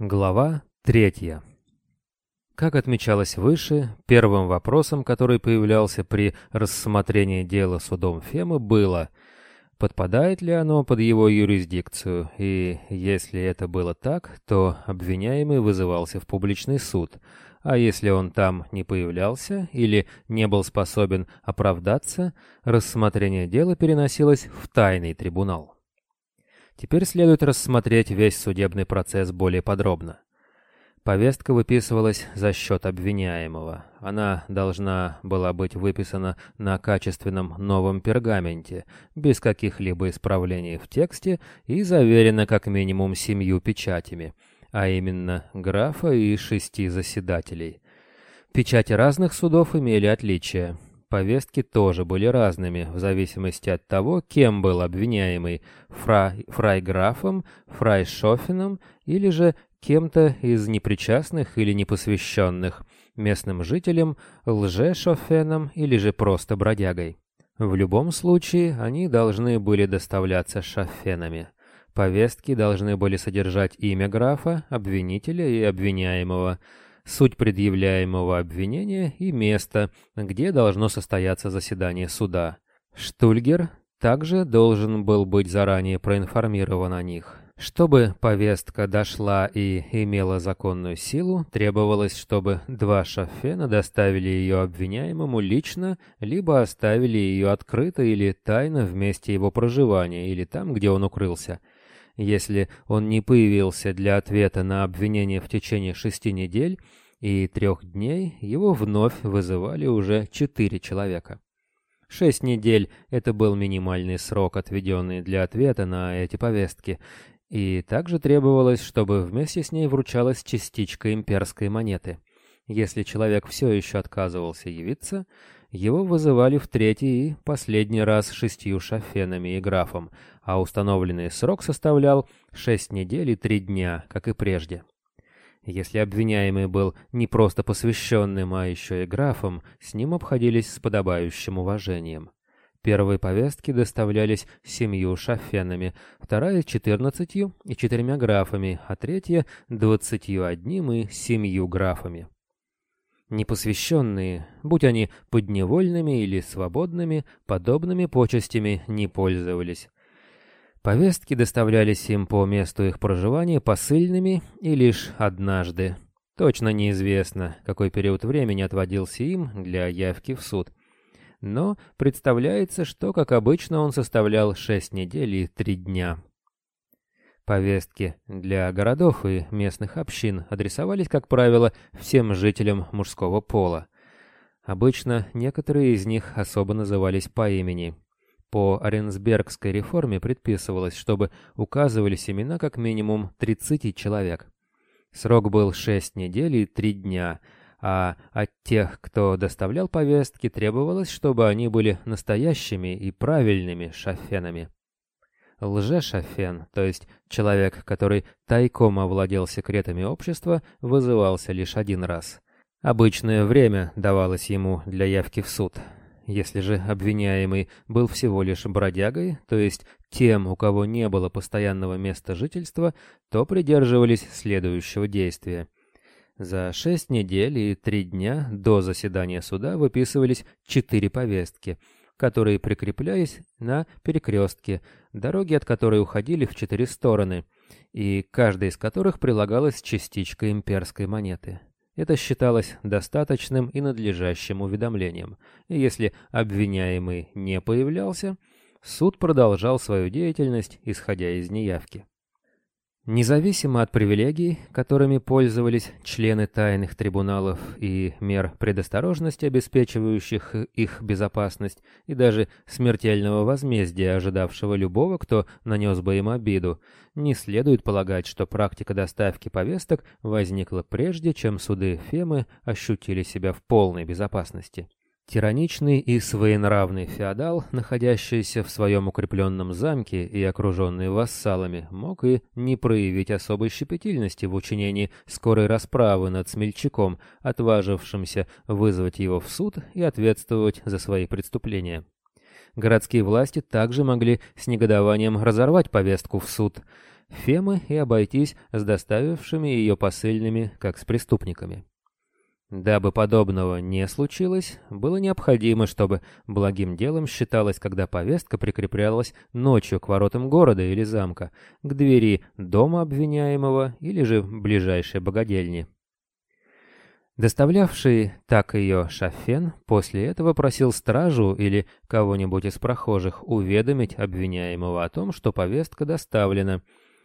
Глава третья. Как отмечалось выше, первым вопросом, который появлялся при рассмотрении дела судом Фемы, было, подпадает ли оно под его юрисдикцию, и если это было так, то обвиняемый вызывался в публичный суд, а если он там не появлялся или не был способен оправдаться, рассмотрение дела переносилось в тайный трибунал. Теперь следует рассмотреть весь судебный процесс более подробно. Повестка выписывалась за счет обвиняемого. Она должна была быть выписана на качественном новом пергаменте, без каких-либо исправлений в тексте и заверена как минимум семью печатями, а именно графа и шести заседателей. Печати разных судов имели отличия. Повестки тоже были разными, в зависимости от того, кем был обвиняемый – фрай, фрайграфом, фрайшофеном или же кем-то из непричастных или непосвященных, местным жителем, лжешофеном или же просто бродягой. В любом случае, они должны были доставляться шофенами. Повестки должны были содержать имя графа, обвинителя и обвиняемого – суть предъявляемого обвинения и место, где должно состояться заседание суда. Штульгер также должен был быть заранее проинформирован о них. Чтобы повестка дошла и имела законную силу, требовалось, чтобы два шофена доставили ее обвиняемому лично, либо оставили ее открыто или тайно в месте его проживания или там, где он укрылся. Если он не появился для ответа на обвинение в течение шести недель и трех дней, его вновь вызывали уже четыре человека. Шесть недель — это был минимальный срок, отведенный для ответа на эти повестки, и также требовалось, чтобы вместе с ней вручалась частичка имперской монеты. Если человек все еще отказывался явиться, его вызывали в третий и последний раз шестью шафенами и графом, а установленный срок составлял шесть недель и три дня, как и прежде. Если обвиняемый был не просто посвященным, а еще и графом, с ним обходились с подобающим уважением. Первые повестки доставлялись семью шафенами, вторая — четырнадцатью и четырьмя графами, а третья — двадцатью одним и семью графами. Непосвященные, будь они подневольными или свободными, подобными почестями не пользовались. Повестки доставлялись им по месту их проживания посыльными и лишь однажды. Точно неизвестно, какой период времени отводился им для явки в суд. Но представляется, что, как обычно, он составлял шесть недель и три дня. Повестки для городов и местных общин адресовались, как правило, всем жителям мужского пола. Обычно некоторые из них особо назывались по имени. По Оренсбергской реформе предписывалось, чтобы указывались имена как минимум 30 человек. Срок был 6 недель и 3 дня, а от тех, кто доставлял повестки, требовалось, чтобы они были настоящими и правильными шафенами. Лжешафен, то есть человек, который тайком овладел секретами общества, вызывался лишь один раз. Обычное время давалось ему для явки в суд. Если же обвиняемый был всего лишь бродягой, то есть тем, у кого не было постоянного места жительства, то придерживались следующего действия. За шесть недель и три дня до заседания суда выписывались четыре повестки – которые прикреплялись на перекрестке, дороги от которой уходили в четыре стороны, и каждая из которых прилагалась частичка имперской монеты. Это считалось достаточным и надлежащим уведомлением, и если обвиняемый не появлялся, суд продолжал свою деятельность, исходя из неявки. Независимо от привилегий, которыми пользовались члены тайных трибуналов и мер предосторожности, обеспечивающих их безопасность, и даже смертельного возмездия, ожидавшего любого, кто нанес бы им обиду, не следует полагать, что практика доставки повесток возникла прежде, чем суды Фемы ощутили себя в полной безопасности. Тираничный и своенравный феодал, находящийся в своем укрепленном замке и окруженный вассалами, мог и не проявить особой щепетильности в учинении скорой расправы над смельчаком, отважившимся вызвать его в суд и ответствовать за свои преступления. Городские власти также могли с негодованием разорвать повестку в суд, Фемы и обойтись с доставившими ее посыльными, как с преступниками. Дабы подобного не случилось, было необходимо, чтобы благим делом считалось, когда повестка прикреплялась ночью к воротам города или замка, к двери дома обвиняемого или же ближайшей богадельни. Доставлявший так ее Шафен после этого просил стражу или кого-нибудь из прохожих уведомить обвиняемого о том, что повестка доставлена.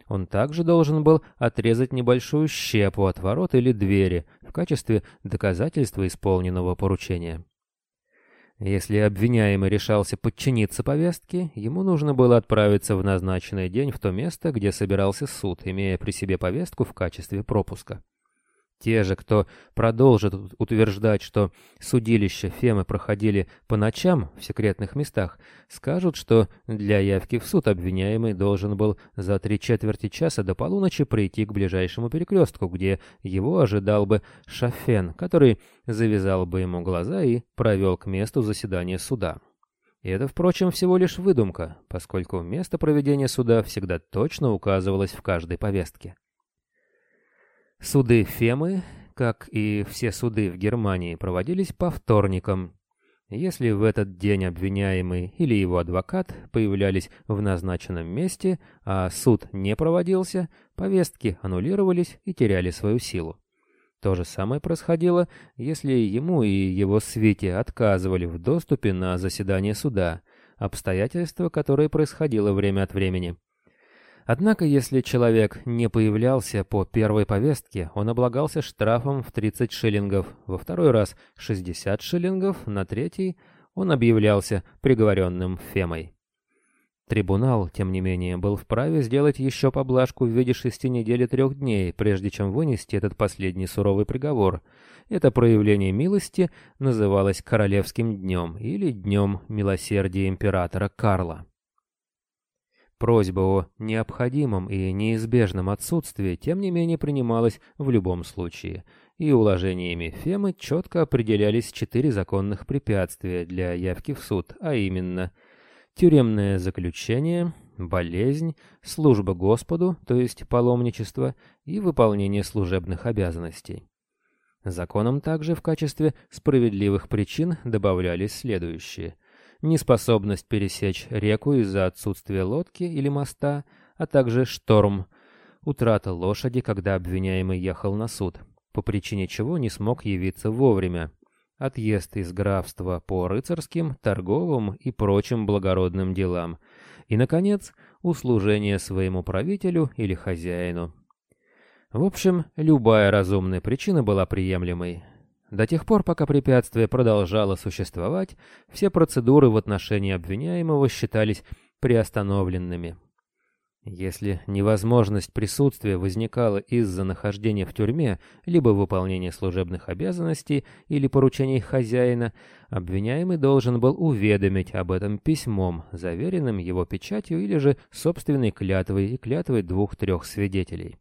Он также должен был отрезать небольшую щепу от ворот или двери в качестве доказательства исполненного поручения. Если обвиняемый решался подчиниться повестке, ему нужно было отправиться в назначенный день в то место, где собирался суд, имея при себе повестку в качестве пропуска. Те же, кто продолжит утверждать, что судилища Фемы проходили по ночам в секретных местах, скажут, что для явки в суд обвиняемый должен был за три четверти часа до полуночи прийти к ближайшему перекрестку, где его ожидал бы Шафен, который завязал бы ему глаза и провел к месту заседания суда. И это, впрочем, всего лишь выдумка, поскольку место проведения суда всегда точно указывалось в каждой повестке. Суды Фемы, как и все суды в Германии, проводились по вторникам. Если в этот день обвиняемый или его адвокат появлялись в назначенном месте, а суд не проводился, повестки аннулировались и теряли свою силу. То же самое происходило, если ему и его свите отказывали в доступе на заседание суда, обстоятельства, которое происходило время от времени. Однако, если человек не появлялся по первой повестке, он облагался штрафом в 30 шиллингов, во второй раз 60 шиллингов, на третий он объявлялся приговоренным Фемой. Трибунал, тем не менее, был вправе сделать еще поблажку в виде шести недель и трех дней, прежде чем вынести этот последний суровый приговор. Это проявление милости называлось Королевским днем или Днем милосердия императора Карла. Просьба о необходимом и неизбежном отсутствии, тем не менее, принималась в любом случае, и уложениями Фемы четко определялись четыре законных препятствия для явки в суд, а именно тюремное заключение, болезнь, служба Господу, то есть паломничество, и выполнение служебных обязанностей. Законом также в качестве справедливых причин добавлялись следующие – неспособность пересечь реку из-за отсутствия лодки или моста, а также шторм, утрата лошади, когда обвиняемый ехал на суд, по причине чего не смог явиться вовремя, отъезд из графства по рыцарским, торговым и прочим благородным делам, и, наконец, услужение своему правителю или хозяину. В общем, любая разумная причина была приемлемой, до тех пор, пока препятствие продолжало существовать, все процедуры в отношении обвиняемого считались приостановленными. Если невозможность присутствия возникала из-за нахождения в тюрьме, либо выполнения служебных обязанностей или поручений хозяина, обвиняемый должен был уведомить об этом письмом, заверенным его печатью или же собственной клятвой и клятвой двух-трех свидетелей.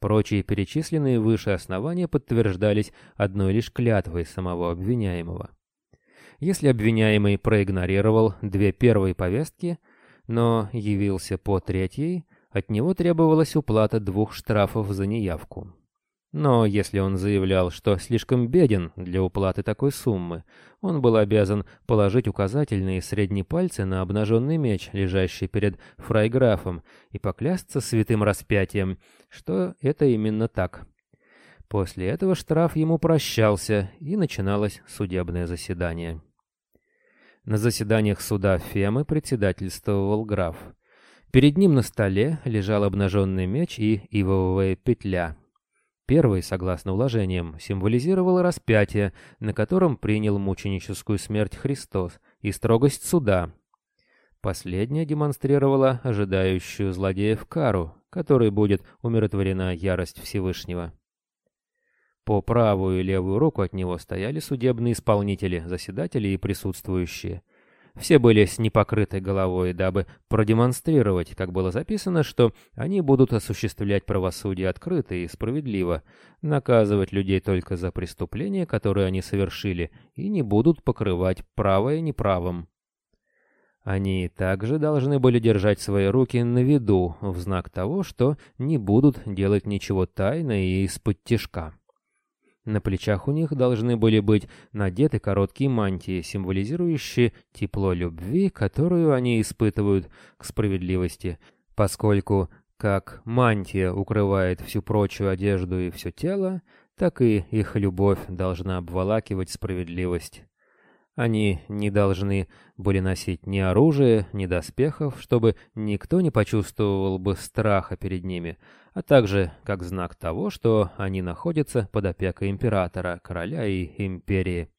Прочие перечисленные выше основания подтверждались одной лишь клятвой самого обвиняемого. Если обвиняемый проигнорировал две первые повестки, но явился по третьей, от него требовалась уплата двух штрафов за неявку. Но если он заявлял, что слишком беден для уплаты такой суммы, он был обязан положить указательные и средние пальцы на обнаженный меч, лежащий перед фрайграфом, и поклясться святым распятием, что это именно так. После этого штраф ему прощался, и начиналось судебное заседание. На заседаниях суда Фемы председательствовал граф. Перед ним на столе лежал обнаженный меч и ивовая петля, Первый, согласно уложениям, символизировал распятие, на котором принял мученическую смерть Христос, и строгость суда. Последняя демонстрировала ожидающую злодеев кару, которой будет умиротворена ярость Всевышнего. По правую и левую руку от него стояли судебные исполнители, заседатели и присутствующие. Все были с непокрытой головой, дабы продемонстрировать, как было записано, что они будут осуществлять правосудие открыто и справедливо, наказывать людей только за преступления, которые они совершили, и не будут покрывать правое неправым. Они также должны были держать свои руки на виду в знак того, что не будут делать ничего тайно и из-под тишка. На плечах у них должны были быть надеты короткие мантии, символизирующие тепло любви, которую они испытывают к справедливости, поскольку как мантия укрывает всю прочую одежду и все тело, так и их любовь должна обволакивать справедливость. Они не должны были носить ни оружия, ни доспехов, чтобы никто не почувствовал бы страха перед ними, а также как знак того, что они находятся под опекой императора, короля и империи.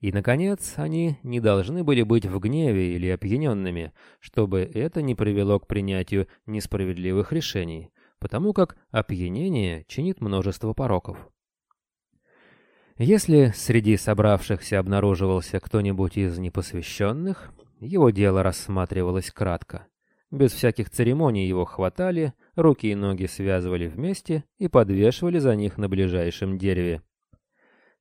И, наконец, они не должны были быть в гневе или опьяненными, чтобы это не привело к принятию несправедливых решений, потому как опьянение чинит множество пороков. Если среди собравшихся обнаруживался кто-нибудь из непосвященных, его дело рассматривалось кратко. Без всяких церемоний его хватали, руки и ноги связывали вместе и подвешивали за них на ближайшем дереве.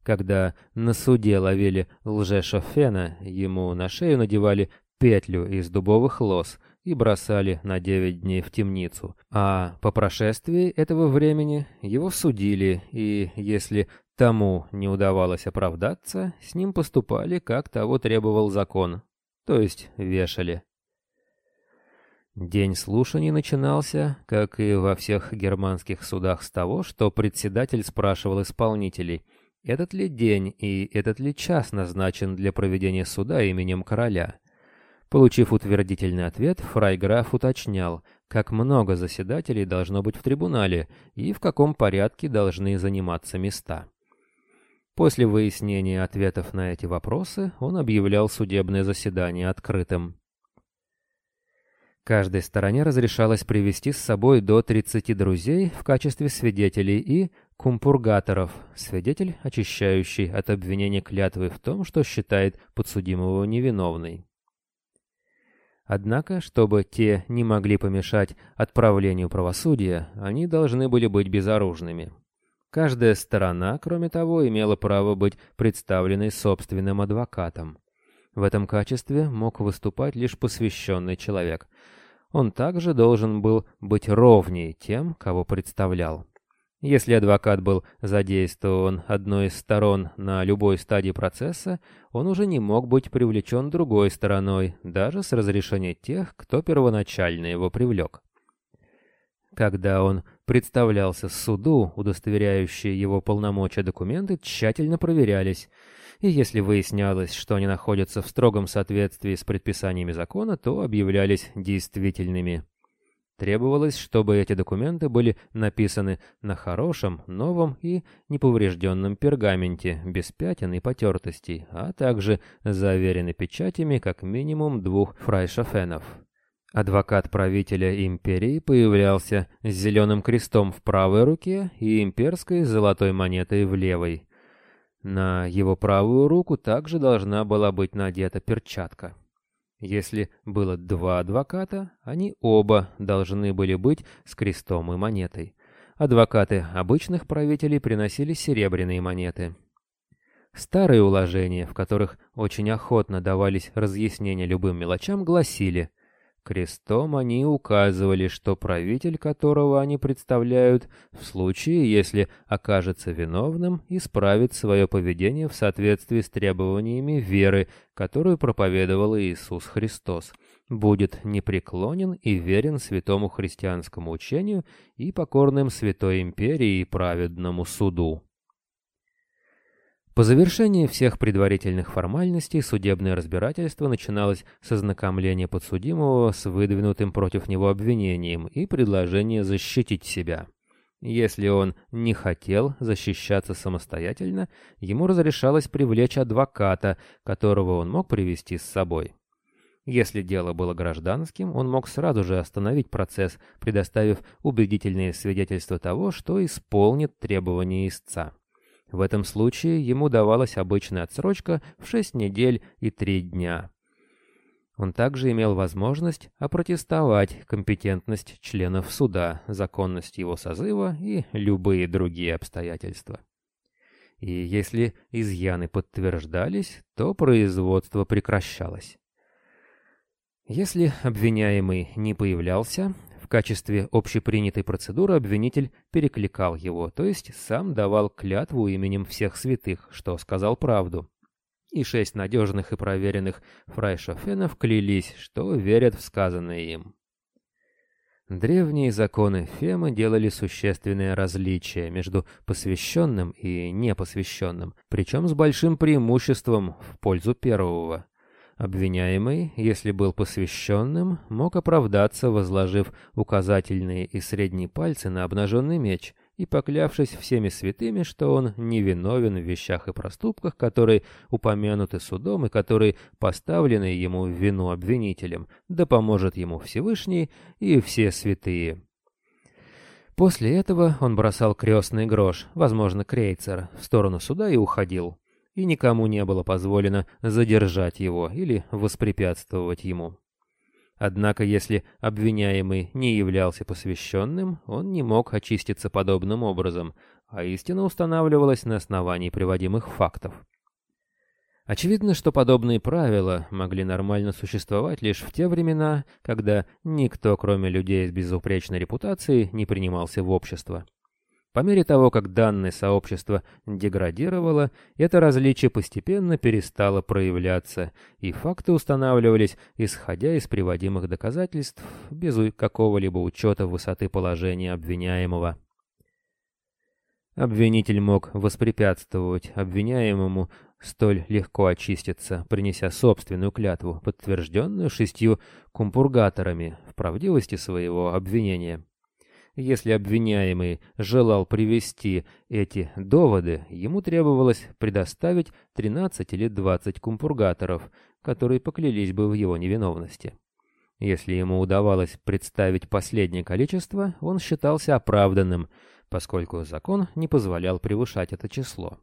Когда на суде ловили лже-шофена, ему на шею надевали петлю из дубовых лос и бросали на девять дней в темницу, а по прошествии этого времени его судили, и если тому не удавалось оправдаться, с ним поступали, как того требовал закон, то есть вешали. День слушаний начинался, как и во всех германских судах, с того, что председатель спрашивал исполнителей, этот ли день и этот ли час назначен для проведения суда именем короля. Получив утвердительный ответ, фрайграф уточнял, как много заседателей должно быть в трибунале и в каком порядке должны заниматься места. После выяснения ответов на эти вопросы он объявлял судебное заседание открытым. Каждой стороне разрешалось привести с собой до 30 друзей в качестве свидетелей и кумпургаторов, свидетель, очищающий от обвинения клятвы в том, что считает подсудимого невиновной. Однако, чтобы те не могли помешать отправлению правосудия, они должны были быть безоружными. Каждая сторона, кроме того, имела право быть представленной собственным адвокатом. В этом качестве мог выступать лишь посвященный человек. Он также должен был быть ровней тем, кого представлял. Если адвокат был задействован одной из сторон на любой стадии процесса, он уже не мог быть привлечен другой стороной, даже с разрешения тех, кто первоначально его привлек. Когда он представлялся суду, удостоверяющие его полномочия документы тщательно проверялись, и если выяснялось, что они находятся в строгом соответствии с предписаниями закона, то объявлялись действительными. Требовалось, чтобы эти документы были написаны на хорошем, новом и неповрежденном пергаменте, без пятен и потертостей, а также заверены печатями как минимум двух фрайшофенов. Адвокат правителя империи появлялся с зеленым крестом в правой руке и имперской золотой монетой в левой. На его правую руку также должна была быть надета перчатка. Если было два адвоката, они оба должны были быть с крестом и монетой. Адвокаты обычных правителей приносили серебряные монеты. Старые уложения, в которых очень охотно давались разъяснения любым мелочам, гласили Крестом они указывали, что правитель, которого они представляют, в случае, если окажется виновным, исправит свое поведение в соответствии с требованиями веры, которую проповедовал Иисус Христос, будет непреклонен и верен святому христианскому учению и покорным святой империи и праведному суду. По завершении всех предварительных формальностей судебное разбирательство начиналось с ознакомления подсудимого с выдвинутым против него обвинением и предложения защитить себя. Если он не хотел защищаться самостоятельно, ему разрешалось привлечь адвоката, которого он мог привести с собой. Если дело было гражданским, он мог сразу же остановить процесс, предоставив убедительные свидетельства того, что исполнит требования истца. В этом случае ему давалась обычная отсрочка в 6 недель и 3 дня. Он также имел возможность опротестовать компетентность членов суда, законность его созыва и любые другие обстоятельства. И если изъяны подтверждались, то производство прекращалось. Если обвиняемый не появлялся, качестве общепринятой процедуры обвинитель перекликал его, то есть сам давал клятву именем всех святых, что сказал правду. И шесть надежных и проверенных фрайшофенов клялись, что верят в сказанное им. Древние законы Фемы делали существенное различие между посвященным и непосвященным, причем с большим преимуществом в пользу первого. Обвиняемый, если был посвященным, мог оправдаться, возложив указательные и средние пальцы на обнаженный меч и поклявшись всеми святыми, что он невиновен в вещах и проступках, которые упомянуты судом и которые поставлены ему в вину обвинителем, да поможет ему Всевышний и все святые. После этого он бросал крестный грош, возможно, крейцер, в сторону суда и уходил и никому не было позволено задержать его или воспрепятствовать ему. Однако, если обвиняемый не являлся посвященным, он не мог очиститься подобным образом, а истина устанавливалась на основании приводимых фактов. Очевидно, что подобные правила могли нормально существовать лишь в те времена, когда никто, кроме людей с безупречной репутацией, не принимался в общество. По мере того, как данное сообщество деградировало, это различие постепенно перестало проявляться, и факты устанавливались, исходя из приводимых доказательств, без какого-либо учета высоты положения обвиняемого. Обвинитель мог воспрепятствовать обвиняемому столь легко очиститься, принеся собственную клятву, подтвержденную шестью кумпургаторами в правдивости своего обвинения. Если обвиняемый желал привести эти доводы, ему требовалось предоставить 13 или 20 кумпургаторов, которые поклялись бы в его невиновности. Если ему удавалось представить последнее количество, он считался оправданным, поскольку закон не позволял превышать это число.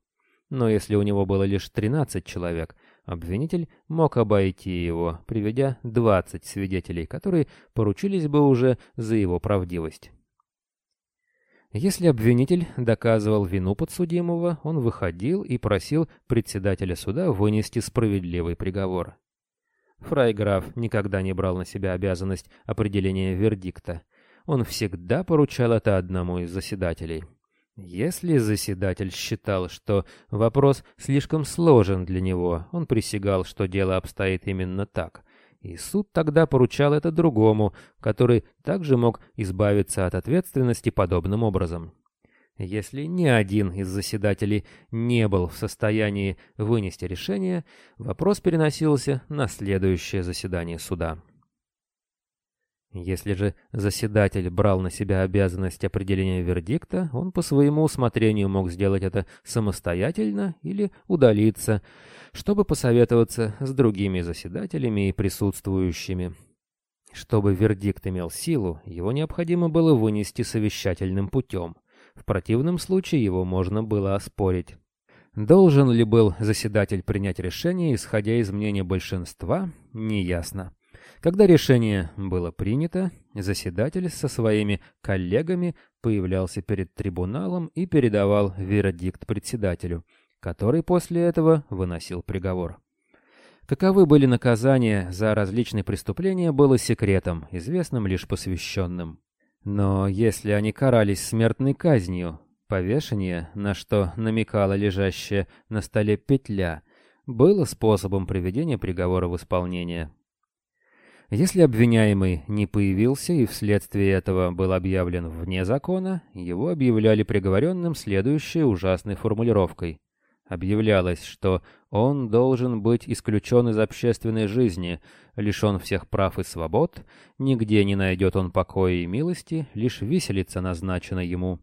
Но если у него было лишь 13 человек, обвинитель мог обойти его, приведя 20 свидетелей, которые поручились бы уже за его правдивость. Если обвинитель доказывал вину подсудимого, он выходил и просил председателя суда вынести справедливый приговор. Фрайграф никогда не брал на себя обязанность определения вердикта. Он всегда поручал это одному из заседателей. Если заседатель считал, что вопрос слишком сложен для него, он присягал, что дело обстоит именно так, и суд тогда поручал это другому, который также мог избавиться от ответственности подобным образом. Если ни один из заседателей не был в состоянии вынести решение, вопрос переносился на следующее заседание суда. Если же заседатель брал на себя обязанность определения вердикта, он по своему усмотрению мог сделать это самостоятельно или удалиться, чтобы посоветоваться с другими заседателями и присутствующими. Чтобы вердикт имел силу, его необходимо было вынести совещательным путем. В противном случае его можно было оспорить. Должен ли был заседатель принять решение, исходя из мнения большинства, неясно. Когда решение было принято, заседатель со своими коллегами появлялся перед трибуналом и передавал вердикт председателю, который после этого выносил приговор. Каковы были наказания за различные преступления, было секретом, известным лишь посвященным. Но если они карались смертной казнью, повешение, на что намекала лежащая на столе петля, было способом приведения приговора в исполнение. Если обвиняемый не появился и вследствие этого был объявлен вне закона, его объявляли приговоренным следующей ужасной формулировкой. Объявлялось, что он должен быть исключен из общественной жизни, лишен всех прав и свобод, нигде не найдет он покоя и милости, лишь виселица назначена ему.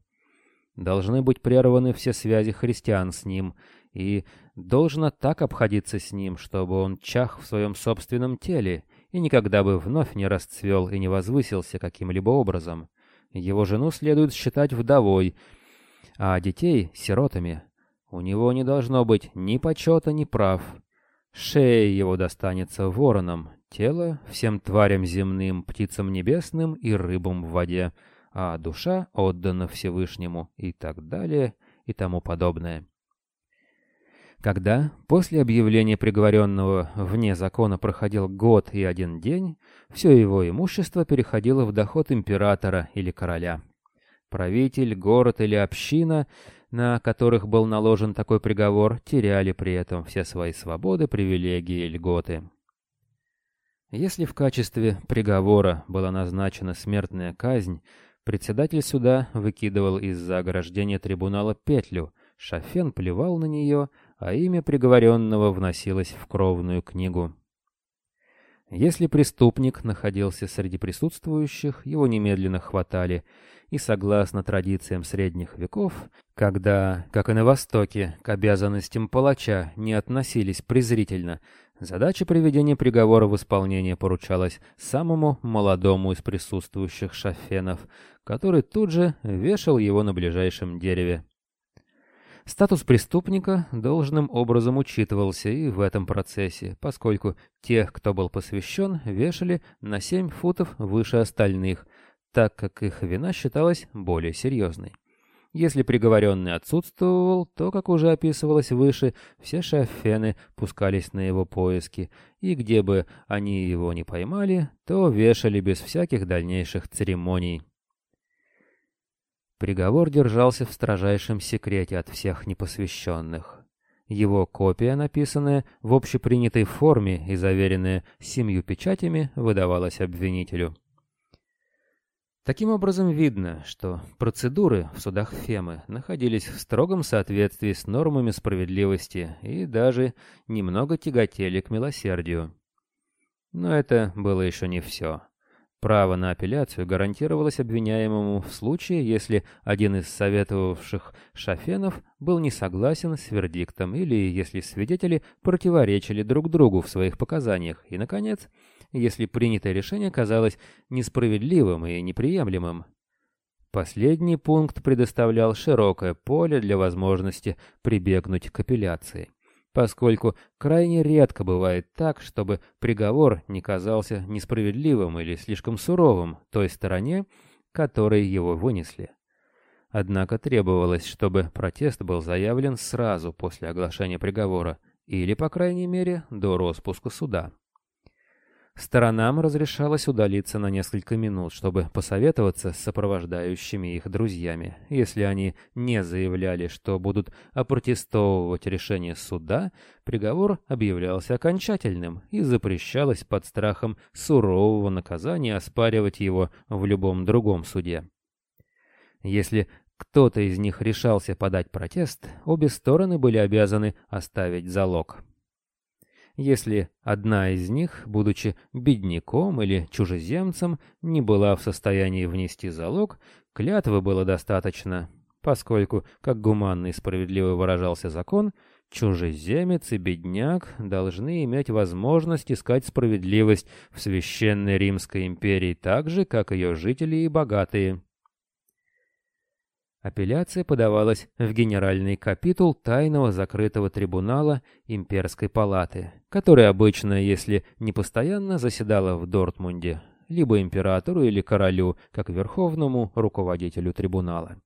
Должны быть прерваны все связи христиан с ним, и должно так обходиться с ним, чтобы он чах в своем собственном теле, и никогда бы вновь не расцвел и не возвысился каким-либо образом. Его жену следует считать вдовой, а детей — сиротами. У него не должно быть ни почета, ни прав. Шея его достанется воронам, тело — всем тварям земным, птицам небесным и рыбам в воде, а душа отдана Всевышнему и так далее и тому подобное. Когда после объявления приговоренного вне закона проходил год и один день, все его имущество переходило в доход императора или короля. Правитель, город или община, на которых был наложен такой приговор, теряли при этом все свои свободы, привилегии и льготы. Если в качестве приговора была назначена смертная казнь, председатель суда выкидывал из-за ограждения трибунала петлю, Шафен плевал на нее, а имя приговоренного вносилось в кровную книгу. Если преступник находился среди присутствующих, его немедленно хватали, и согласно традициям средних веков, когда, как и на Востоке, к обязанностям палача не относились презрительно, задача приведения приговора в исполнение поручалась самому молодому из присутствующих шафенов, который тут же вешал его на ближайшем дереве. Статус преступника должным образом учитывался и в этом процессе, поскольку тех, кто был посвящен, вешали на 7 футов выше остальных, так как их вина считалась более серьезной. Если приговоренный отсутствовал, то, как уже описывалось выше, все шафены пускались на его поиски, и где бы они его не поймали, то вешали без всяких дальнейших церемоний. Приговор держался в строжайшем секрете от всех непосвященных. Его копия, написанная в общепринятой форме и заверенная семью печатями, выдавалась обвинителю. Таким образом, видно, что процедуры в судах Фемы находились в строгом соответствии с нормами справедливости и даже немного тяготели к милосердию. Но это было еще не все. Право на апелляцию гарантировалось обвиняемому в случае, если один из советовавших шафенов был не согласен с вердиктом или если свидетели противоречили друг другу в своих показаниях, и, наконец, если принятое решение казалось несправедливым и неприемлемым. Последний пункт предоставлял широкое поле для возможности прибегнуть к апелляции поскольку крайне редко бывает так, чтобы приговор не казался несправедливым или слишком суровым той стороне, которой его вынесли. Однако требовалось, чтобы протест был заявлен сразу после оглашения приговора или, по крайней мере, до распуска суда. Сторонам разрешалось удалиться на несколько минут, чтобы посоветоваться с сопровождающими их друзьями. Если они не заявляли, что будут опротестовывать решение суда, приговор объявлялся окончательным и запрещалось под страхом сурового наказания оспаривать его в любом другом суде. Если кто-то из них решался подать протест, обе стороны были обязаны оставить залог. Если одна из них, будучи бедняком или чужеземцем, не была в состоянии внести залог, клятвы было достаточно, поскольку, как гуманно и справедливо выражался закон, чужеземец и бедняк должны иметь возможность искать справедливость в священной Римской империи так же, как ее жители и богатые. Апелляция подавалась в генеральный капитул тайного закрытого трибунала имперской палаты, который обычно, если не постоянно, заседала в Дортмунде, либо императору или королю, как верховному руководителю трибунала.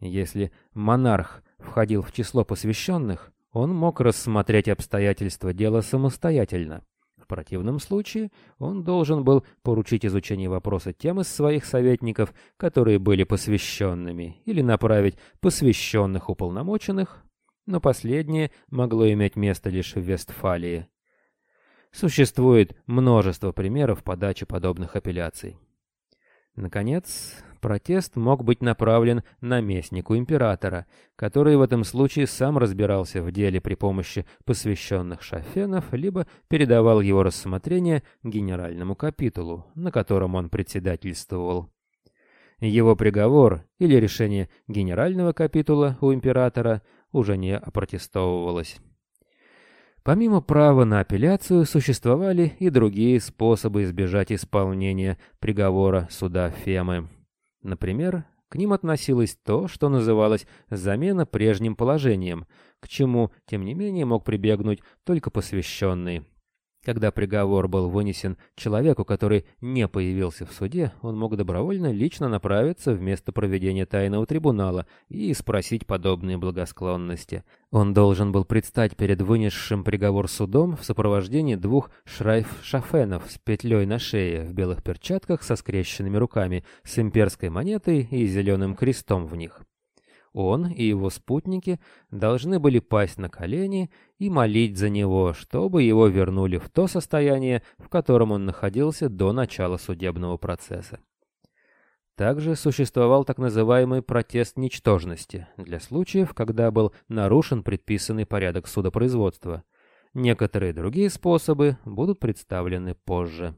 Если монарх входил в число посвященных, он мог рассмотреть обстоятельства дела самостоятельно, противном случае он должен был поручить изучение вопроса тем из своих советников, которые были посвященными, или направить посвященных уполномоченных, но последнее могло иметь место лишь в Вестфалии. Существует множество примеров подачи подобных апелляций. Наконец, протест мог быть направлен наместнику императора, который в этом случае сам разбирался в деле при помощи посвященных шафенов, либо передавал его рассмотрение генеральному капитулу, на котором он председательствовал. Его приговор или решение генерального капитула у императора уже не опротестовывалось. Помимо права на апелляцию существовали и другие способы избежать исполнения приговора суда Фемы. Например, к ним относилось то, что называлось замена прежним положением, к чему, тем не менее, мог прибегнуть только посвященный. Когда приговор был вынесен человеку, который не появился в суде, он мог добровольно лично направиться в место проведения тайного трибунала и спросить подобные благосклонности. Он должен был предстать перед вынесшим приговор судом в сопровождении двух шрайф-шафенов с петлей на шее, в белых перчатках со скрещенными руками, с имперской монетой и зеленым крестом в них. Он и его спутники должны были пасть на колени и молить за него, чтобы его вернули в то состояние, в котором он находился до начала судебного процесса. Также существовал так называемый протест ничтожности для случаев, когда был нарушен предписанный порядок судопроизводства. Некоторые другие способы будут представлены позже.